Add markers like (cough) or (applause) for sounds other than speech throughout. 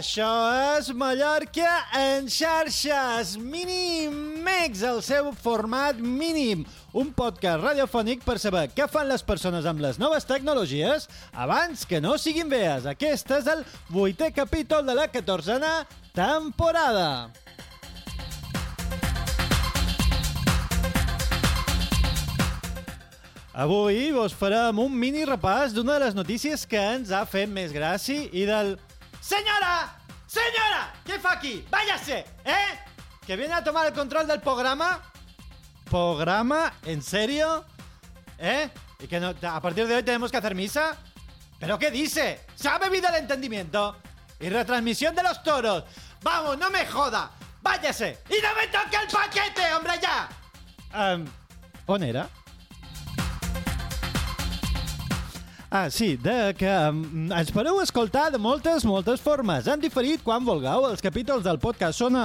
Això és Mallorca en xarxes Minimex, el seu format mínim. Un podcast radiofònic per saber què fan les persones amb les noves tecnologies abans que no siguin vees. Aquest és el vuitè capítol de la catorzena temporada. Avui vos farem un mini repàs d'una de les notícies que ens ha fet més gràcia i del... Senyora! Senyora! Què fa aquí? Váyase! ¿Eh? ¿Que viene a tomar el control del programa? ¿Programa? ¿En serio? ¿Eh? ¿Y que a partir de hoy tenemos que hacer misa? ¿Pero qué dice? ¿Se ha bebido el entendimiento? ¿Y retransmisión de los toros? ¡Vamos, no me joda! ¡Váyase! ¡Y no me toque el paquete, hombre, ya! Um, on Ah, sí, de que um, ens podeu escoltar de moltes, moltes formes. Han diferit quan vulgueu. Els capítols del podcast són a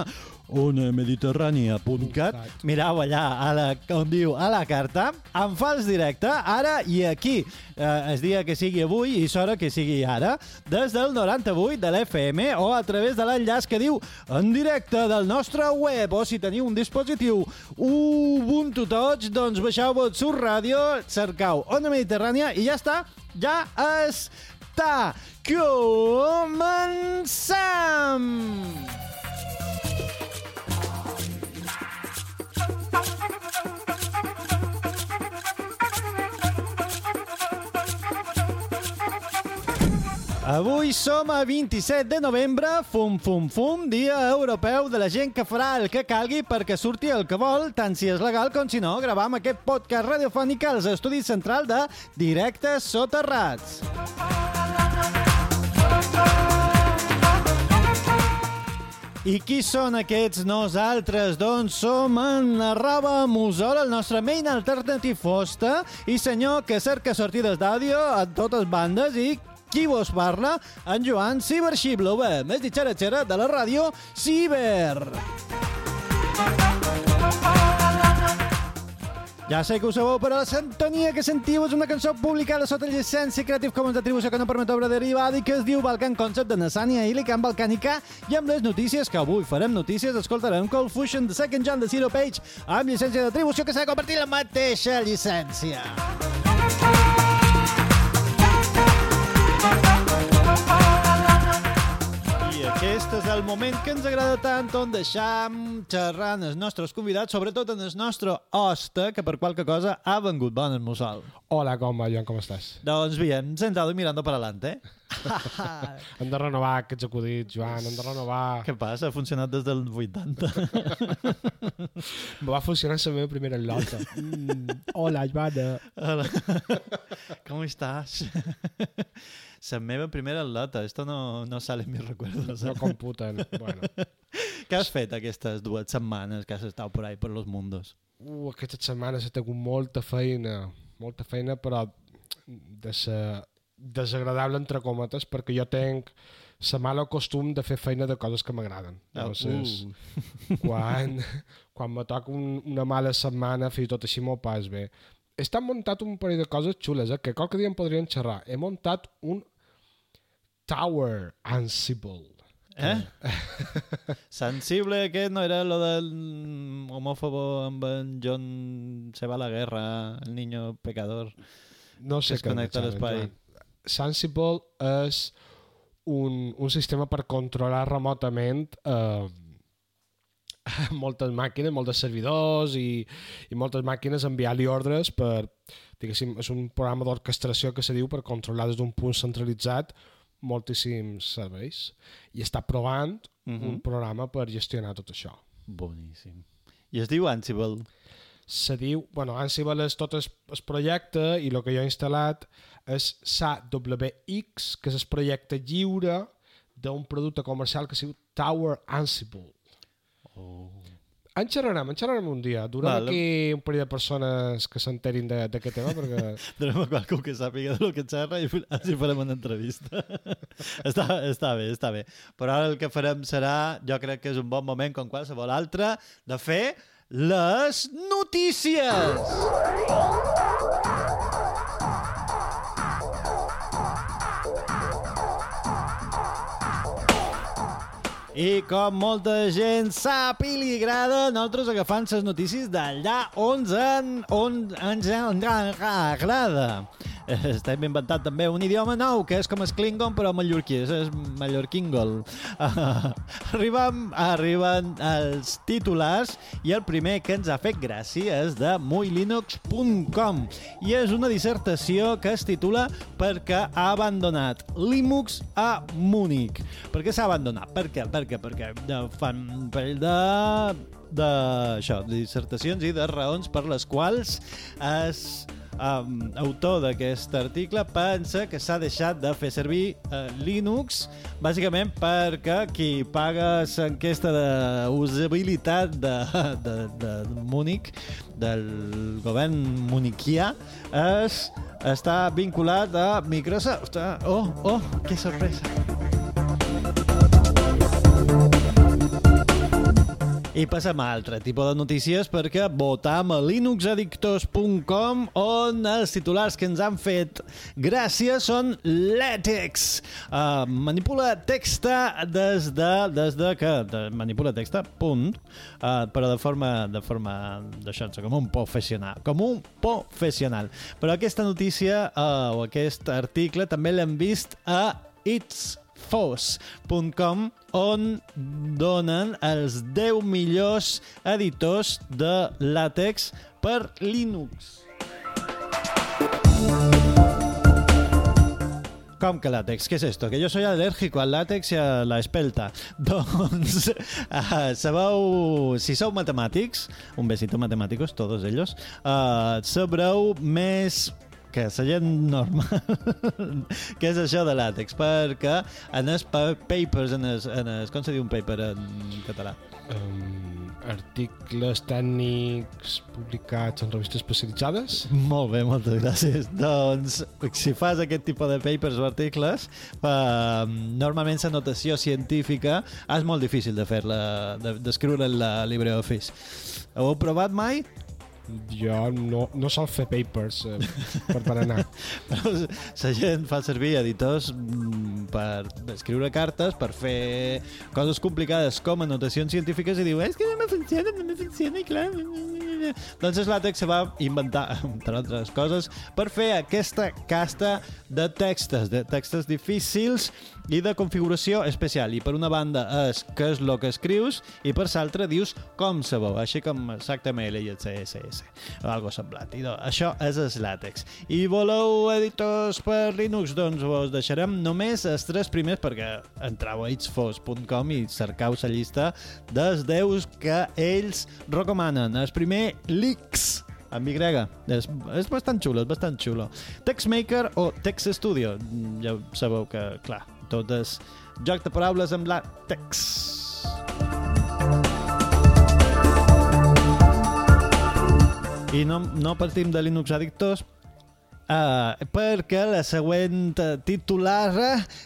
onamediterrània.cat. Mirau allà, a la, on diu, a la carta, en fals directe, ara i aquí. Eh, es dia que sigui avui i s'hora que sigui ara, des del 98 de l'FM o a través de l'enllaç que diu en directe del nostre web o si teniu un dispositiu Ubuntu Touch, doncs baixeu-vos sur ràdio, cercau Ona Mediterrània i ja està, ja està. Comencem! Avui som a 27 de novembre, fum, fum, fum, dia europeu de la gent que farà el que calgui perquè surti el que vol, tant si és legal com si no, gravar amb aquest podcast radiofònic als estudis central de Directes Soterrats. I qui són aquests nosaltres? Doncs som en arroba Musol, el nostre main alternatiu fosta, i senyor que cerca sortides d'àudio a totes bandes i qui vos parla? En Joan Ciberxiblova, més ditxaratxera de la ràdio Ciber. Ja sé que ho sabeu, però la sintonia que sentiu és una cançó publicada sota llicència Creative Commons d'atribució que no permet obra derivada i que es diu Balkan Concept de Nassania i Ilican Balcànica i amb les notícies que avui farem notícies escoltarem Cold Fusion de Second Gen de Zero Page amb llicència d'atribució que s'ha de convertir en la mateixa llicència. Aquest és el moment que ens agrada tant on deixam xerrant els nostres convidats, sobretot en el nostre hoste, que per qualque cosa ha vengut bon el mussol. Hola, com va, Joan, com estàs? Doncs bien, sentado y mirando para adelante. (laughs) hem de renovar aquests acudits, Joan, hem de renovar... Què passa? Ha funcionat des del 80. (laughs) Va funcionar la meva primera lota. Mm, hola, Joana. Hola. (laughs) ¿Cómo estás? La meva primera lota. Esto no, no sale en mis recuerdos. No computen. Bueno. (laughs) Què has fet aquestes dues setmanes que has estat por ahí, per los mundos? Uh, aquestes setmanes he tingut molta feina, molta feina, però de ser desagradable entre cometes, perquè jo tenc la mala costum de fer feina de coses que m'agraden. Oh, Llavors, uh. (laughs) quan, quan me toca un, una mala setmana, fins tot així m'ho pas bé. He estat muntat un parell de coses xules, eh, que qualque dia en podríem xerrar. He muntat un Tower Ansible. Eh? (laughs) Sensible aquest no era lo del homòfobo amb en John se va a la guerra, el niño pecador. No sé que es connecta l'espai. Sensible és un, un sistema per controlar remotament eh, (laughs) moltes màquines, molts servidors i, i moltes màquines enviar-li ordres per, diguéssim, és un programa d'orquestració que se diu per controlar des d'un punt centralitzat moltíssims serveis i està provant uh Mhm. -huh. un programa per gestionar tot això. Boníssim. I es diu Ansible. Se diu, bueno, Ansible és tot el, el projecte i el que jo he instal·lat és SAWX, que és el projecte lliure d'un producte comercial que es diu Tower Ansible. Oh. En xerrarem, en xerrarem un dia. Durem Vale. aquí un parell de persones que s'enterin de- d'aquest tema, perquè (laughs) Donem a qualcú que sàpiga de lo que xerra i així farem una entrevista. (laughs) està, està bé, està bé. Però ara el que farem serà, jo crec que és un bon moment, com qualsevol altre, de fer les notícies! I com molta gent sap i li agrada, nosaltres agafant les notícies d'allà on, on ens agrada. Estem inventant també un idioma nou, que és com el Klingon, però mallorquí, és mallorquingol. Uh, (laughs) arriben, els titulars i el primer que ens ha fet gràcia és de muylinux.com i és una dissertació que es titula perquè ha abandonat Linux a Múnich. Per què s'ha abandonat? Per què? Per què? Perquè fan un de de, això, dissertacions i de raons per les quals es um, autor d'aquest article pensa que s'ha deixat de fer servir uh, Linux bàsicament perquè qui paga l'enquesta de, de, de, de Múnich del govern muniquià és, està vinculat a Microsoft. Oh, oh, que sorpresa! I passem a altre tipus de notícies perquè votam a linuxaddictors.com on els titulars que ens han fet gràcia són LaTeX. Uh, manipula texta des de, des de que de, manipula texta, punt, uh, però de forma de forma d'això, com un professional, com un professional. Però aquesta notícia uh, o aquest article també l'hem vist a It's fos.com on donen els 10 millors editors de làtex per Linux. Com que látex? ¿Qué es esto? Que yo soy alérgico al látex i a la espelta. (laughs) Doncs, uh, sabeu, si sou matemàtics, un besito matemàticos, todos ellos, uh, sabreu més que la gent normal (laughs) què és això de làtex perquè en els papers en els, en els, com se diu un paper en català? Um, articles tècnics publicats en revistes especialitzades? Molt bé, moltes gràcies. Doncs, si fas aquest tipus de papers o articles, uh, normalment la notació científica és molt difícil de fer-la, d'escriure de, en la LibreOffice. Ho heu provat mai? Jo no, no sol fer papers eh, per berenar. (laughs) Però la gent fa servir editors mm, per escriure cartes, per fer coses complicades com anotacions científiques i diu, és que no me funciona, no me funciona, i clar... Doncs el làtex se va inventar, entre altres coses, per fer aquesta casta de textos, de textos difícils i de configuració especial. I per una banda és què és el que escrius i per l'altra dius com se veu, així com HTML i el o algo semblat. I doncs, això és el làtex. I voleu editors per Linux? Doncs vos deixarem només els tres primers perquè entrau a itsfos.com i cercau la llista dels deus que ells recomanen. El primer, Lix amb Y. És, és bastant xulo, és bastant xulo. TextMaker o Text Studio. Ja sabeu que, clar, tot és joc de paraules amb la text. I no, no partim de Linux Addictors Uh, perquè la següent titular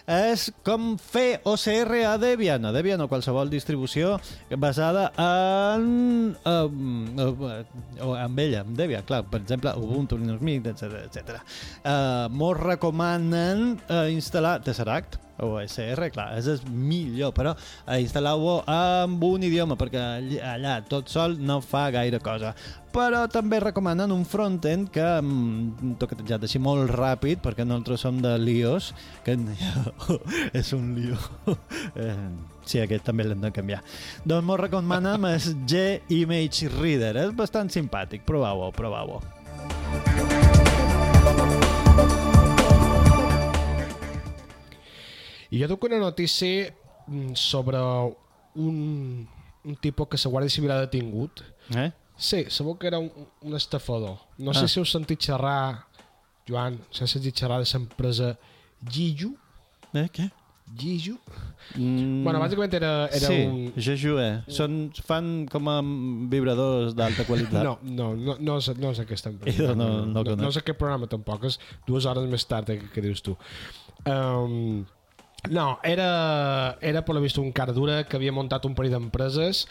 és com fer OCR a Debian, a Debian o qualsevol distribució basada en uh, uh, amb ella, amb Debian, clar, per exemple Ubuntu, Linux Mint, etc. Uh, Mos recomanen uh, instal·lar Tesseract o SR, clar, és el millor, però instal·lau-ho amb un idioma, perquè allà tot sol no fa gaire cosa. Però també recomanen un frontend que mm, toquetejat així molt ràpid perquè nosaltres som de lios que (laughs) és un lío (laughs) eh, sí, aquest també l'hem de canviar. Doncs m'ho recomanem el (laughs) G-Image Reader és bastant simpàtic, provau-ho, provau-ho i jo duc una notícia mm, sobre un, un tipus que la Guàrdia Civil ha detingut eh? Sí, sabeu que era un, un estafador. No ah. sé si heu sentit xerrar, Joan, si heu sentit xerrar de l'empresa Giju. Eh, què? Giju. Mm. Bueno, bàsicament era, era sí, un... Sí, Jeju, eh. Són, fan com a vibradors d'alta qualitat. No, no, no, no, és, no és aquesta empresa. No, no, no, no, no, és aquest programa tampoc, és dues hores més tard que, que dius tu. Um, no, era, era per la vista un cara dura que havia muntat un parell d'empreses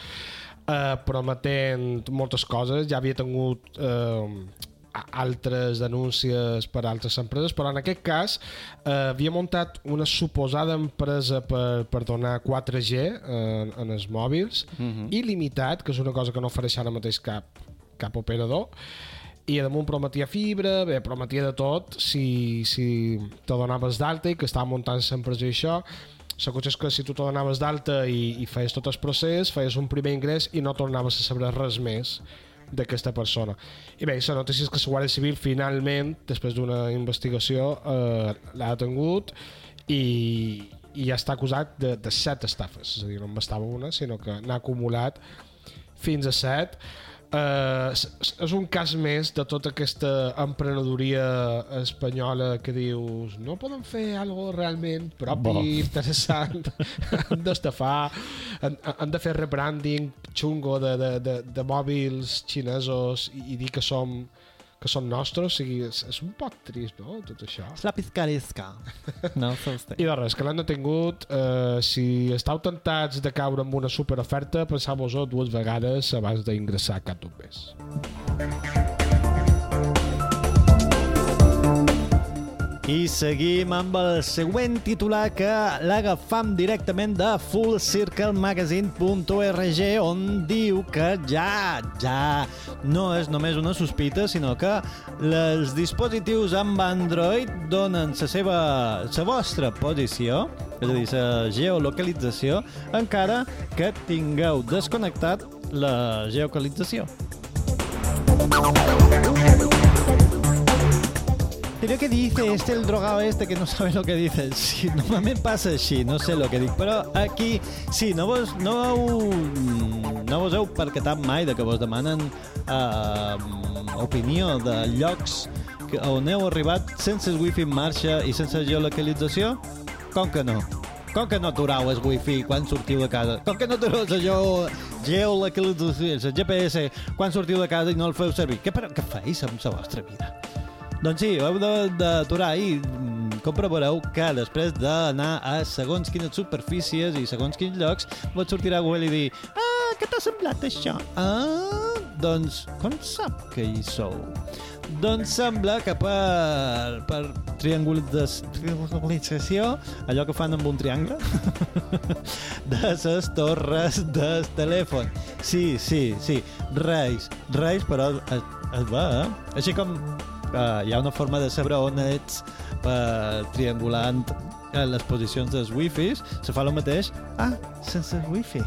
eh, prometent moltes coses. Ja havia tingut... Eh, altres denúncies per altres empreses, però en aquest cas eh, havia muntat una suposada empresa per, per donar 4G en, en els mòbils, uh -huh. il·limitat, que és una cosa que no ofereix ara mateix cap, cap operador, i damunt prometia fibra, bé, prometia de tot si, si te donaves d'alta i que estava muntant l'empresa i això, la cosa és que si tu te donaves d'alta i, i feies tot el procés, feies un primer ingrés i no tornaves a saber res més d'aquesta persona. I bé, la notícia és que la Guàrdia Civil finalment, després d'una investigació, eh, l'ha detengut i, i ja està acusat de, de set estafes. És a dir, no en bastava una, sinó que n'ha acumulat fins a set Uh, és un cas més de tota aquesta emprenedoria espanyola que dius no poden fer algo realment propi, Bo. interessant (laughs) han d'estafar han, han de fer rebranding xungo de, de, de, de mòbils xinesos i, i dir que som que són nostres, o sigui, és, és un poc trist, no?, tot això. És la piscarisca. (laughs) No, I de res, que l'han detingut, eh, si estàu tentats de caure amb una superoferta, penseu-vos-ho dues vegades abans d'ingressar cap d'un mes. I seguim amb el següent titular que l'agafam directament de fullcirclemagazine.org on diu que ja, ja no és només una sospita, sinó que els dispositius amb Android donen la seva la vostra posició, és a dir, la geolocalització, encara que tingueu desconnectat la geolocalització. Pero ¿qué dice este el drogado este que no sabe lo que dice? Sí, normalment passa així, no sé el que dic, però aquí sí, no vos, no, no vos heu percatat mai de que vos demanen uh, opinió de llocs que, on heu arribat sense el wifi en marxa i sense geolocalització? Com que no? Com que no aturau el wifi quan sortiu de casa? Com que no aturau geo, geolocalització, el GPS, quan sortiu de casa i no el feu servir? Què, però, què feis amb la vostra vida? Doncs sí, heu d'aturar i mm, comprovareu que després d'anar a segons quines superfícies i segons quins llocs vos sortirà Google i dir Ah, què t'ha semblat això? Ah, doncs com sap que hi sou? Doncs sembla que per, per triangularització, allò que fan amb un triangle, (laughs) de les torres del telèfon. Sí, sí, sí, reis, reis, però es, es va, eh? Així com uh, hi ha una forma de saber on ets per triangulant uh, les posicions dels wifis, se fa el mateix, ah, sense wifi.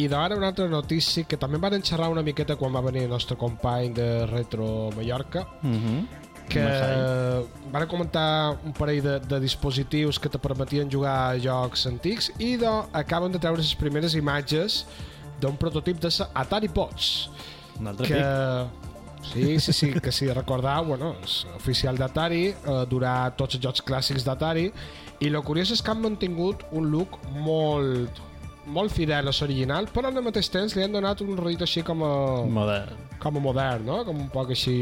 I d'ara una altra notícia que també van xerrar una miqueta quan va venir el nostre company de Retro Mallorca, mm -hmm que van comentar un parell de, de dispositius que te permetien jugar a jocs antics i de, acaben de treure les primeres imatges d'un prototip de Atari Pots. Un altre que, pic. Sí, sí, sí, que si recordar, bueno, és oficial d'Atari, eh, durà tots els jocs clàssics d'Atari, i el curiós és que han mantingut un look molt, molt fidel a l'original, però al mateix temps li han donat un rotllo així com a... Modern. Com a modern, no? Com un poc així...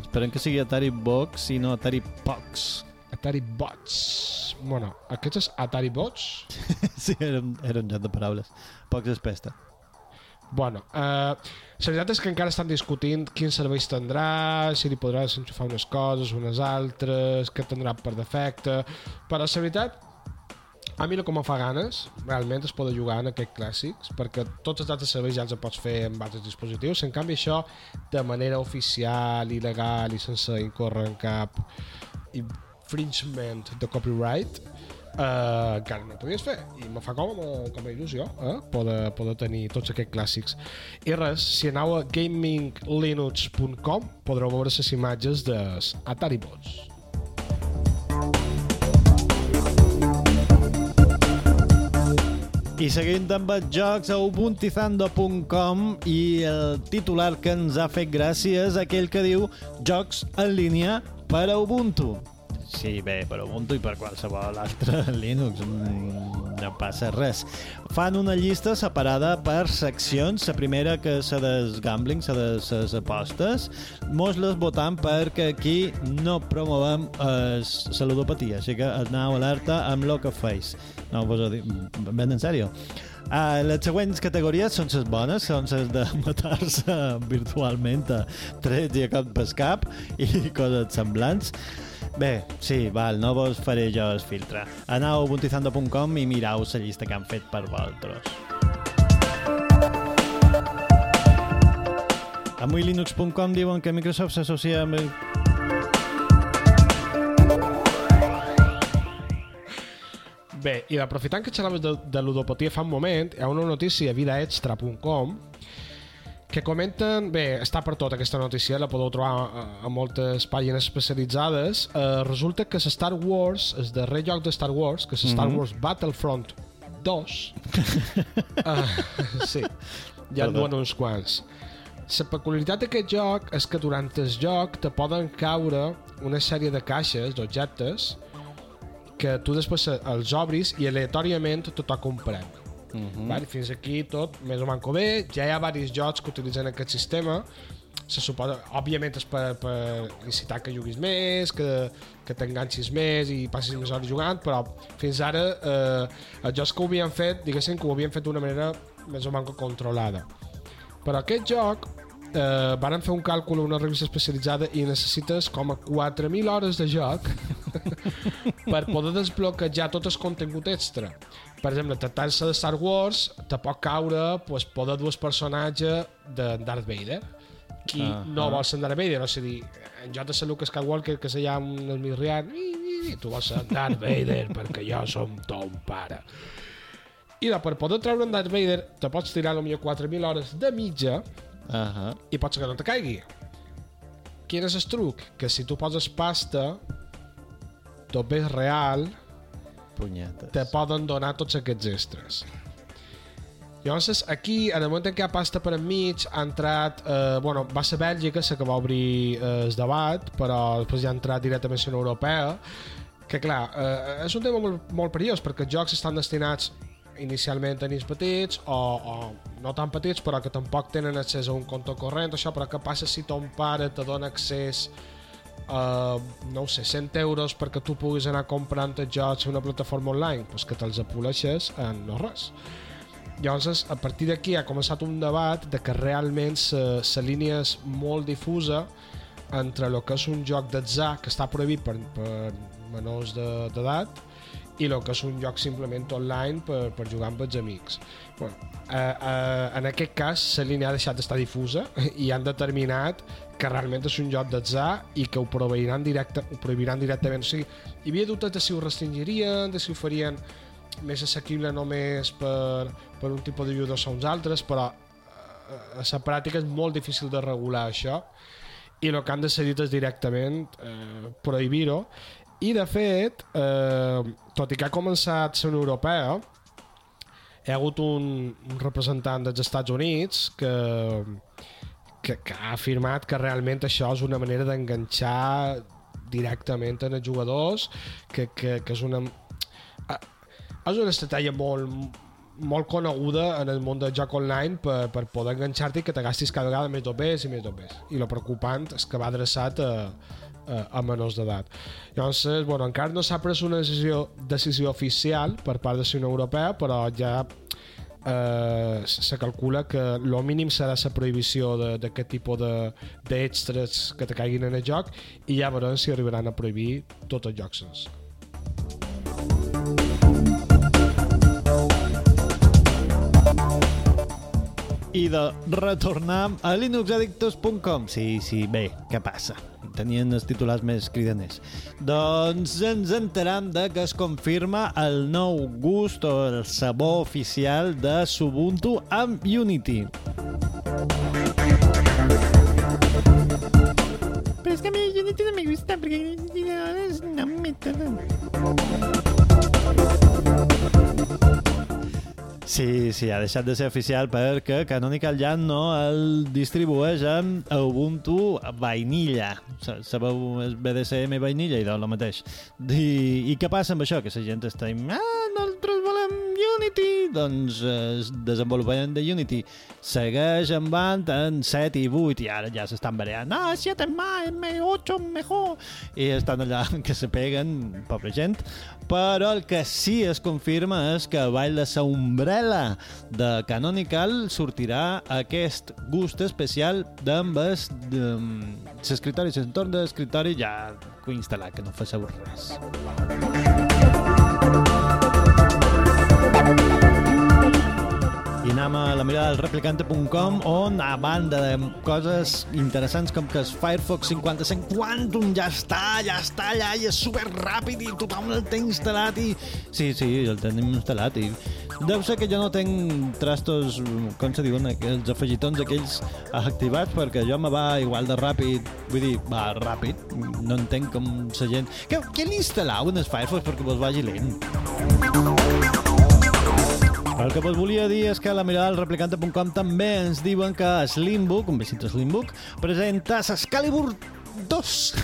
Esperem que sigui Atari Box i no Atari Pox. Atari Bots. Bueno, aquests és Atari Bots? (laughs) sí, era, un, era un joc de paraules. Pocs és pesta. Bueno, eh, la veritat és que encara estan discutint quins serveis tindrà, si li podràs enxufar unes coses, unes altres, què tindrà per defecte... Però la veritat a mi el que em fa ganes, realment, és poder jugar en aquests clàssics, perquè tots els altres serveis ja els pots fer amb altres dispositius. En canvi, això, de manera oficial, il·legal i sense incórrer en cap infringement de copyright, eh, encara no podies fer. I me fa com, com a il·lusió eh, poder, poder tenir tots aquests clàssics. I res, si aneu a gaminglinux.com podreu veure les imatges d'Atari Bots. I seguint amb els jocs a ubuntizando.com i el titular que ens ha fet gràcia és aquell que diu Jocs en línia per a Ubuntu. Sí, bé, per Ubuntu i per qualsevol altre (laughs) Linux. mm, No passa res. Fan una llista separada per seccions. La primera que és la dels gambling, la de les apostes. Mos les votam perquè aquí no promovem eh, la ludopatia, així que aneu alerta amb el que feis. No, vos ho dic ben en sèrio. Uh, les següents categories són les bones, són les de (laughs) matar-se virtualment a trets i a cap i (laughs) coses semblants. Bé, sí, val, no vos faré jo el filtre. Anau a ubuntuizando.com i mirau la llista que han fet per vosaltres. A linux.com diuen que Microsoft s'associa amb... Bé, i aprofitant que xerraves de, de ludopatia fa un moment, hi ha una notícia a vidaextra.com que comenten, bé, està per tot aquesta notícia, la podeu trobar a, a moltes pàgines especialitzades. Uh, resulta que Star Wars, el darrer joc de Star Wars, que és Star Mhm. Wars Battlefront 2, uh, (laughs) sí, ja en Perdó. duen uns quants. La peculiaritat d'aquest joc és que durant el joc te poden caure una sèrie de caixes, d'objectes, que tu després els obris i aleatòriament te toca un premi. Mm. Vale? Fins aquí tot més o manco bé. Ja hi ha diversos jocs que utilitzen aquest sistema. Se suposa, òbviament és per, per incitar que juguis més, que, que t'enganxis més i passis més hores jugant, però fins ara eh, els jocs que ho havien fet, diguéssim que ho havien fet d'una manera més o manco controlada. Per aquest joc eh, van fer un càlcul a una revista especialitzada i necessites com a 4.000 hores de joc (laughs) per poder desbloquejar tot el contingut extra. Per exemple, tractant-se de Star Wars, te pot caure pues, poder dur el personatge de Darth Vader. Qui uh Ah, -huh. no ah. vol ser Darth Vader, o sigui, en joc de ser Luke Skywalker, que se llama un esmirriat, i tu vols ser Darth Vader perquè jo som ton pare. I de, per poder treure en Darth Vader, te pots tirar potser 4.000 hores de mitja Uh -huh. i pot ser que no te caigui. Quin és el truc? Que si tu poses pasta, tot bé és real, Punyetes. te poden donar tots aquests extras. Llavors, aquí, en el moment en què hi ha pasta per enmig, ha entrat... Eh, bueno, va ser Bèlgica la que va obrir eh, el debat, però després ja ha entrat directament a la Europea, que clar, eh, és un tema molt, molt perillós, perquè els jocs estan destinats inicialment nens petits o, o no tan petits però que tampoc tenen accés a un compte corrent això, però què passa si ton pare te dona accés a, no ho sé, 100 euros perquè tu puguis anar comprant els jocs a una plataforma online? Pues que te'ls apoleixes en no res. Llavors, a partir d'aquí ha començat un debat de que realment la línia és molt difusa entre el que és un joc d'atzar que està prohibit per, per menors de- d'edat de, i el que és un joc simplement online per, per jugar amb els amics. Bueno, eh, eh, en aquest cas, la línia ha deixat d'estar difusa (laughs) i han determinat que realment és un joc d'atzar i que ho prohibiran, directe, ho prohibiran directament. O sigui, hi havia dubtes de si ho restringirien, de si ho farien més assequible només per, per un tipus de jugadors o uns altres, però eh, a la pràctica és molt difícil de regular això i el que han decidit és directament eh, prohibir-ho i de fet, eh, tot i que ha començat Unió Europea hi ha hagut un, representant dels Estats Units que, que, que ha afirmat que realment això és una manera d'enganxar directament en els jugadors que, que, que és una eh, és una estratègia molt molt coneguda en el món del joc online per, per poder enganxar-te i que te gastis cada vegada més dobers i més dobers. I lo preocupant és que va adreçat a, a, a menors d'edat. Llavors, bueno, encara no s'ha pres una decisió, decisió oficial per part de la Unió Europea, però ja eh, se calcula que el mínim serà la prohibició de- d'aquest tipus de- d'extres que te caiguin en el joc i ja veurem si arribaran a prohibir tots els jocs sense. I de retornar a linuxaddictos.com. Sí, sí, bé, què passa? Tenien els titulars més cridaners. Doncs ens enteram de que es confirma el nou gust o el sabor oficial de Subuntu amb Unity. Pero es que a mí Unity no me gusta porque no me Sí, sí, ha deixat de ser oficial perquè Canonical ja no el distribueix amb Ubuntu vainilla. Sa- Sabeu, és BDSM vainilla i del mateix. I, I què passa amb això? Que la gent està ah, nosaltres volem Unity. Doncs eh, desenvolupament de Unity segueix en band en 7 i 8 i ara ja s'estan barallant. Ah, 7 más, 8 mejor. I estan allà (laughs) que se peguen, pobra gent. Però el que sí es confirma és que avall de la umbrella de Canonical sortirà aquest gust especial d'amb l'escriptori, l'entorn de l'escriptori ja instal·lat, que no fa saber res. I anem a la mirada del replicante.com on, a banda de coses interessants com que el Firefox 55 Quantum ja està, ja està allà i és super ràpid i tothom el té instal·lat i... Sí, sí, el tenim instal·lat i... Deu ser que jo no tenc trastos, com se diuen, els afegitons aquells activats perquè jo me va igual de ràpid, vull dir, va ràpid, no entenc com la gent... Què, què l'instal·lau en el Firefox perquè vos vagi lent? El que vos volia dir és que a la mirada del replicante.com també ens diuen que Slimbook, un besito Slimbook, presenta Excalibur 2.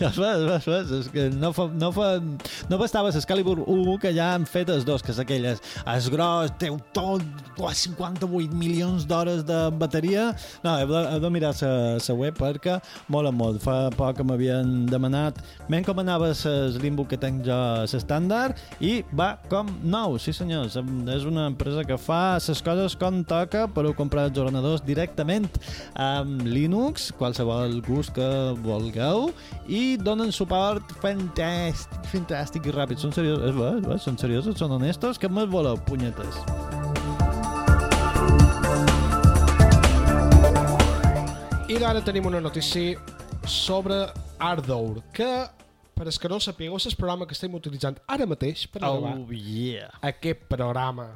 ja es veus, es veus, és que no fa, no fa, no bastava l'Excalibur 1 que ja han fet els dos, que és aquelles. És gros, té tot, oh, 58 milions d'hores de bateria. No, heu de, heu de mirar la web perquè mola molt, fa poc que m'havien demanat, men com anava l'Limbo que tenc jo l'estàndard? I va com nou, sí senyors és una empresa que fa les coses com toca, però comprar els ordenadors directament amb Linux. Qualsevol gust que vulgueu i donen suport fantàstic, fantàstic i ràpid. Són seriosos, ver, és ver, són seriosos, són honestos. Què més voleu, punyetes? I ara tenim una notícia sobre Ardour, que, per als que no sapigueu, és el programa que estem utilitzant ara mateix per gravar Oh, yeah. aquest programa.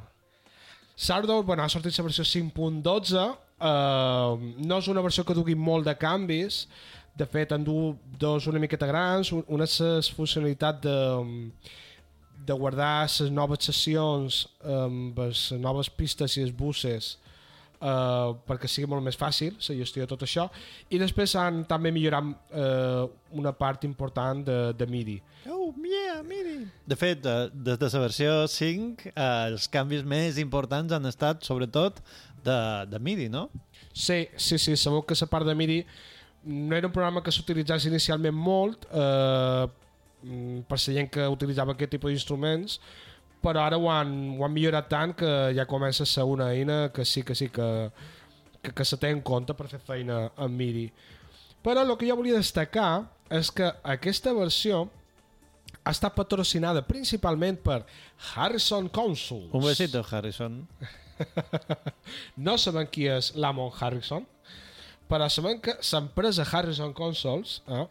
Sardour, bueno, ha sortit la versió 5.12, uh, no és una versió que dugui molt de canvis, de fet en du dos una miqueta grans, un- una és la funcionalitat de, de guardar les noves sessions amb les noves pistes i els buses uh, perquè sigui molt més fàcil la gestió de tot això. I després han també millorat uh, una part important de, de MIDI. Oh, yeah, miri. De fet, eh, des de la versió 5, eh, els canvis més importants han estat, sobretot, de, de MIDI, no? Sí, sí, sí, sabeu que la part de MIDI no era un programa que s'utilitzés inicialment molt eh, mm, per la gent que utilitzava aquest tipus d'instruments, però ara ho han, ho han millorat tant que ja comença a ser una eina que sí que sí que, que, que se té en compte per fer feina amb MIDI. Però el que jo volia destacar és que aquesta versió ha estat patrocinada principalment per Harrison Consoles. Un besito, Harrison. (laughs) (laughs) No sabem qui és Lamont Harrison, però sabem que l'empresa Harrison Consoles eh,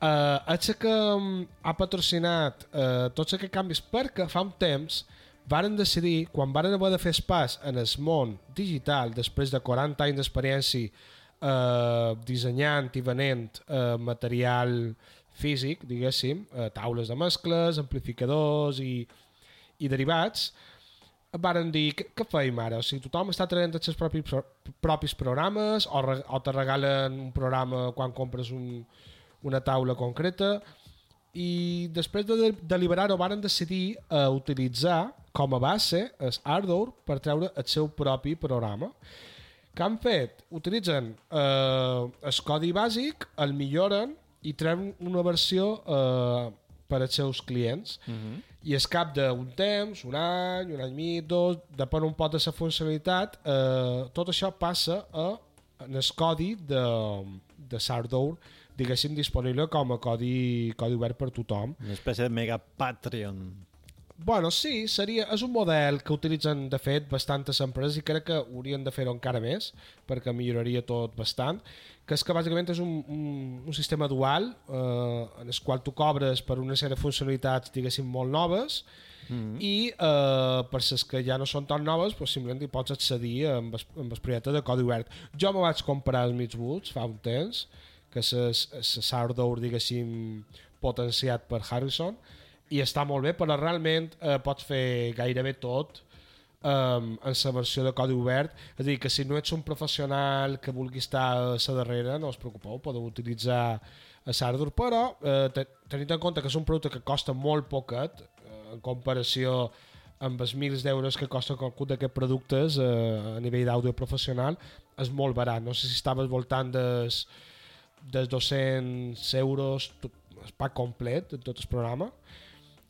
eh, és que mm, ha patrocinat eh, tots aquests canvis perquè fa un temps varen decidir, quan varen haver de fer pas en el món digital després de 40 anys d'experiència eh, dissenyant i venent eh, material físic, diguéssim, eh, taules de mescles, amplificadors i, i derivats, varen dir, què, què feim ara? O sigui, tothom està traient els seus propis, pro- propis programes o, re, o te regalen un programa quan compres un, una taula concreta i després de deliberar-ho varen decidir uh, utilitzar com a base el Ardour per treure el seu propi programa que han fet? Utilitzen eh, el codi bàsic, el milloren i treuen una versió eh, per als seus clients Mm -hmm. i es cap d'un temps, un any, un any i mig, dos, depèn un poc de la funcionalitat, eh, tot això passa a, en el codi de, de Sardour, diguéssim, disponible com a codi, codi obert per tothom. Una espècie de mega Patreon. Bueno, sí, seria, és un model que utilitzen, de fet, bastantes empreses i crec que haurien de fer-ho encara més perquè milloraria tot bastant, que és que bàsicament és un, un, un sistema dual eh, en el qual tu cobres per una sèrie de funcionalitats, diguéssim, molt noves Mm -hmm. i eh, per les que ja no són tan noves pues, simplement hi pots accedir amb el, amb el projecte de codi obert. Jo me vaig comprar els mig boots fa un temps, que és el Sardour, diguéssim, potenciat per Harrison, i està molt bé, però realment eh, pots fer gairebé tot um, en la versió de codi obert. És a dir, que si no ets un professional que vulgui estar a la darrere, no us preocupeu, podeu utilitzar a Sardur, però eh, tenint en compte que és un producte que costa molt poquet eh, en comparació amb els mils d'euros que costa qualcun d'aquests productes eh, a nivell d'àudio professional és molt barat, no sé si estaves voltant des, des 200 euros tot, el pack complet de tot el programa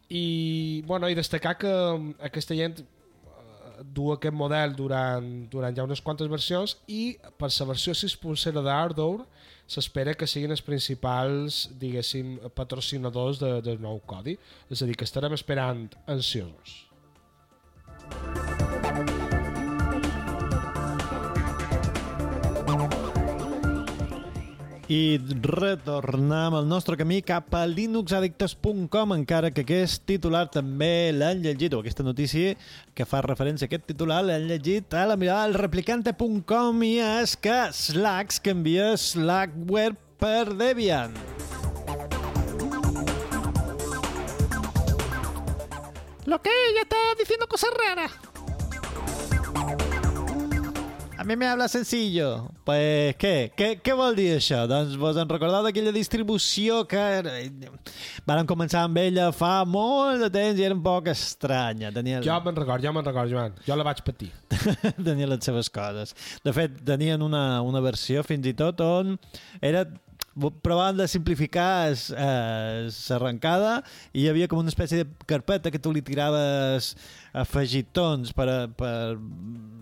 i, bueno, i destacar que aquesta gent du aquest model durant, durant ja unes quantes versions i per la versió 6.0 d'Ardor s'espera que siguin els principals diguéssim patrocinadors de, del nou codi. És a dir, que estarem esperant ansiosos i retornem al nostre camí cap a linuxaddictes.com encara que aquest titular també l'han llegit o aquesta notícia que fa referència a aquest titular l'han llegit a la mirada al replicante.com i és que Slacks canvia Slackware per Debian. Lo que ella está diciendo cosas raras. Mi me habla sencillo. Pues, què? Què, què vol dir això? Doncs vos en recordeu d'aquella distribució que van començar amb ella fa molt de temps i era un poc estranya. Tenia... Jo me'n record, jo me'n record, Joan. Jo la vaig patir. (laughs) tenia les seves coses. De fet, tenien una, una versió fins i tot on era provaven de simplificar l'arrencada eh, i hi havia com una espècie de carpeta que tu li tiraves afegitons per, a, per Eh,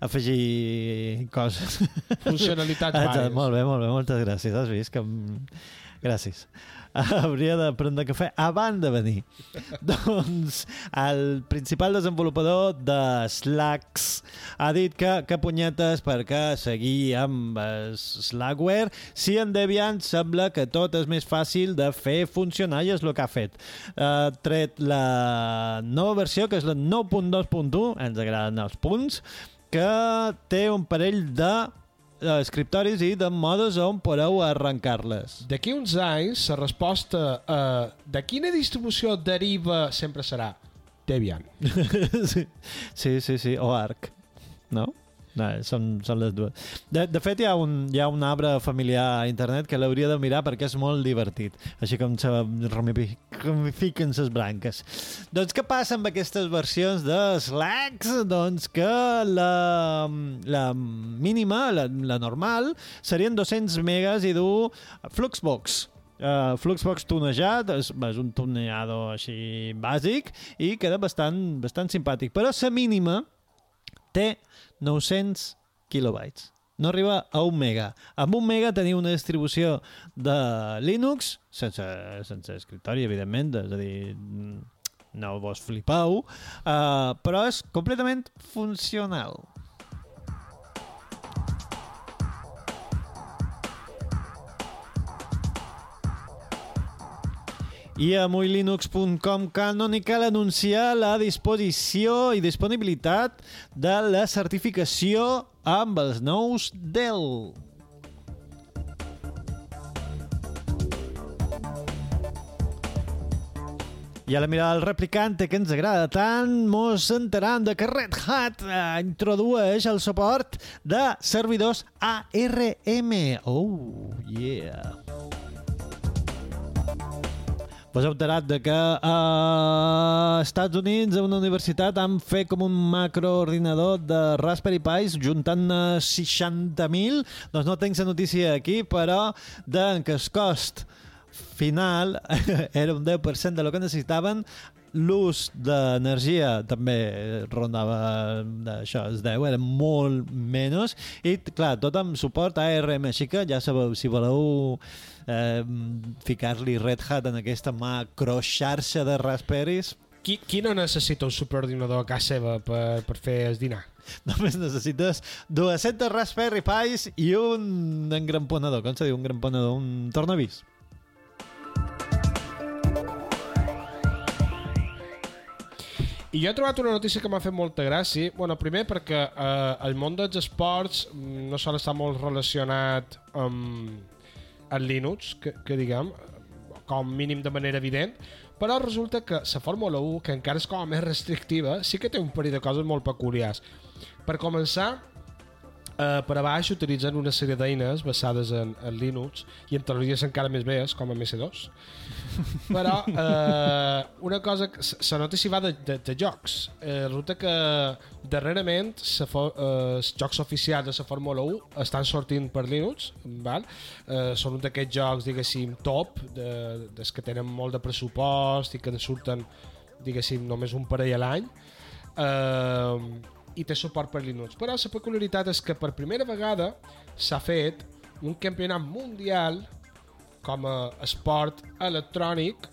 afegir coses. Funcionalitats Molt bé, molt bé, moltes gràcies. Has vist que... Gràcies. (laughs) Hauria de prendre cafè abans de venir. (laughs) doncs el principal desenvolupador de Slacks ha dit que, que punyetes perquè seguir amb Slackware si en Debian sembla que tot és més fàcil de fer funcionar i és el que ha fet. Ha tret la nova versió, que és la 9.2.1, ens agraden els punts, que té un parell de escriptoris i de modes on podeu arrencar-les. D'aquí uns anys, la resposta a de quina distribució deriva sempre serà Debian. (laughs) sí, sí, sí, sí, o Arc, no? No, són, són les dues. De, de fet, hi ha, un, hi ha un arbre familiar a internet que l'hauria de mirar perquè és molt divertit, així com se ramifiquen les branques. Doncs què passa amb aquestes versions de Slacks? Doncs que la, la mínima, la, la normal, serien 200 megas i du Fluxbox. Uh, Fluxbox tunejat, és, és un tuneador així bàsic i queda bastant, bastant simpàtic. Però la mínima té 900 kilobytes. No arriba a un mega. Amb un mega teniu una distribució de Linux, sense, sense escriptori, evidentment, és a dir, no vos flipeu, uh, però és completament funcional. I a moilinux.com Canonical anuncia la disposició i disponibilitat de la certificació amb els nous Dell. I a la mirada del replicante que ens agrada tant, mos enteram de que Red Hat eh, introdueix el suport de servidors ARM. Oh, yeah. Vos heu enterat de que a Estats Units, a una universitat, han fet com un macroordinador de Raspberry Pis juntant 60.000. Doncs no tinc la notícia aquí, però de que el cost final (laughs) era un 10% de lo que necessitaven l'ús d'energia també rondava això, es 10, era molt menys i clar, tot amb suport ARM així que ja sabeu, si voleu eh, ficar-li Red Hat en aquesta macro xarxa de Raspberries qui, qui no necessita un superordinador a casa seva per, per fer el dinar? (laughs) Només necessites 200 Raspberry Pis i un engramponador, com se diu un engramponador? Un tornavís. I jo he trobat una notícia que m'ha fet molta gràcia. Bueno, primer perquè eh, el món dels esports mm, no sol estar molt relacionat amb el Linux, que, que diguem, com mínim de manera evident, però resulta que la Fórmula 1, que encara és com a més restrictiva, sí que té un parell de coses molt peculiars. Per començar, eh, per a baix utilitzen una sèrie d'eines basades en, en Linux i en tecnologies encara més vees, com a MS2. (laughs) Però eh, una cosa, que s- la notícia va de, de, de jocs. Eh, resulta que darrerament sa, fo- eh, els jocs oficials de la Fórmula 1 estan sortint per Linux, val? Eh, són un d'aquests jocs, diguéssim, top, de, des que tenen molt de pressupost i que en surten, diguéssim, només un parell a l'any. Eh, i té suport per Linux. Però la peculiaritat és que per primera vegada s'ha fet un campionat mundial com a esport electrònic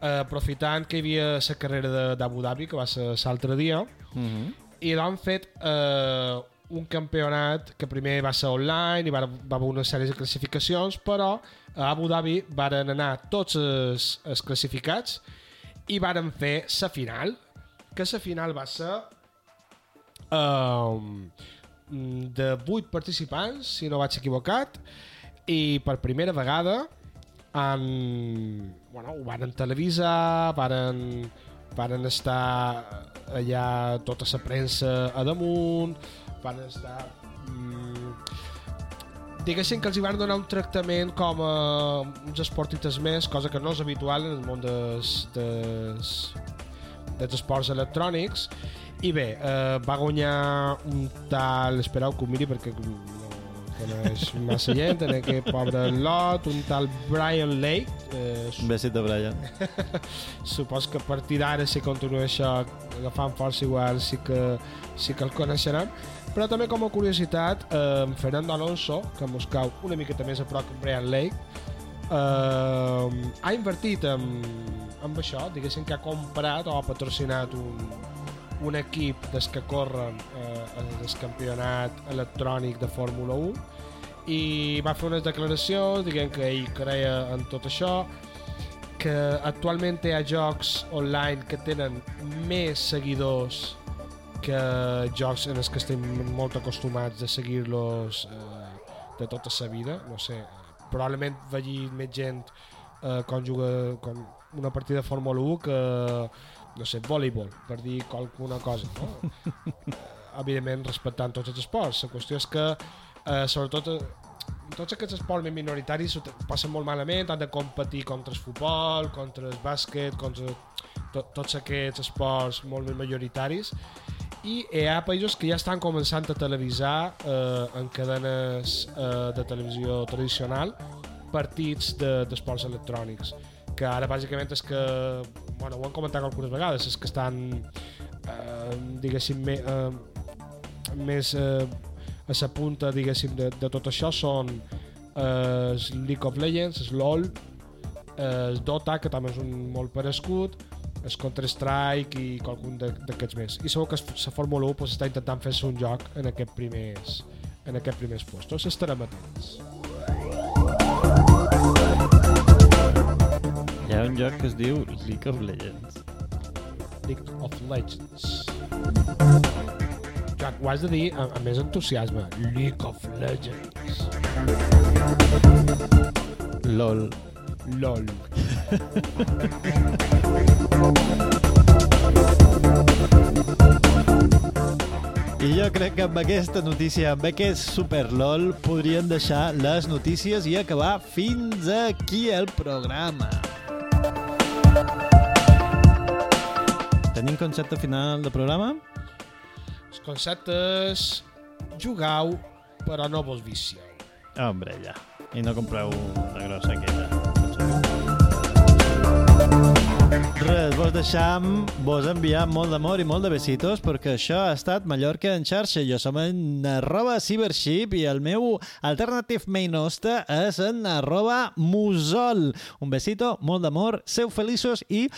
eh, aprofitant que hi havia la carrera de- d'Abu Dhabi que va ser l'altre dia Mhm. i l'han fet eh, un campionat que primer va ser online i va, va haver una sèrie de classificacions però a Abu Dhabi varen anar tots els, els classificats i varen fer la final que la final va ser um, de 8 participants si no vaig equivocat i per primera vegada han, bueno, ho varen televisar varen, varen estar allà tota la premsa a damunt van estar mm, diguéssim que els hi van donar un tractament com a uns esportistes més, cosa que no és habitual en el món des, des, dels esports electrònics i bé, eh, va guanyar un tal, espereu que ho miri perquè no coneix massa gent en aquest pobre lot, un tal Brian Lake eh, Un besito, Brian. (laughs) supos que a partir d'ara si continua això agafant força igual sí que, sí que el coneixeran però també com a curiositat eh, Fernando Alonso que mos cau una miqueta més a prop que Brian Lake eh, ha invertit en, en això diguéssim que ha comprat o ha patrocinat un, un equip des que corren eh, el campionat electrònic de Fórmula 1 i va fer unes declaracions dient que ell creia en tot això que actualment hi ha jocs online que tenen més seguidors que jocs en els que estem molt acostumats a seguir-los eh, de tota la vida, no sé, probablement vegi més gent eh, quan juga com una partida de Fórmula 1 que no sé, voleibol, per dir qualcuna cosa no? (laughs) Evidentment respectant tots els esports la qüestió és que eh, sobretot eh, tots aquests esports més minoritaris ho passen molt malament, han de competir contra el futbol, contra el bàsquet, contra to tots aquests esports molt més majoritaris i hi ha països que ja estan començant a televisar eh, en cadenes eh, de televisió tradicional partits de- d'esports de, electrònics que ara bàsicament és que bueno, ho han comentat algunes vegades és que estan eh, diguéssim me, eh, més eh, a la punta diguéssim de, de tot això són eh, League of Legends, el LoL eh, Dota que també és un molt parescut el Counter-Strike i qualcun d'aquests més. I segur que la Fórmula 1 pues, està intentant fer-se un joc en aquest primers en aquest primers postos, estarem atents Hi ha un joc que es diu League of Legends. League of Legends Joan, ho has de dir amb, amb més entusiasme League of Legends LOL. LOL (laughs) I jo crec que amb aquesta notícia, amb aquest Super LOL, podríem deixar les notícies i acabar fins aquí el programa. Tenim concepte final de programa? els conceptes jugueu però no vos vicieu Hombre, ja. I no compreu la grossa aquella. Res, vos deixam, vos enviam molt d'amor i molt de besitos perquè això ha estat Mallorca en xarxa. Jo som en arroba cybership i el meu alternative main hoste és en arroba musol. Un besito, molt d'amor, seu feliços i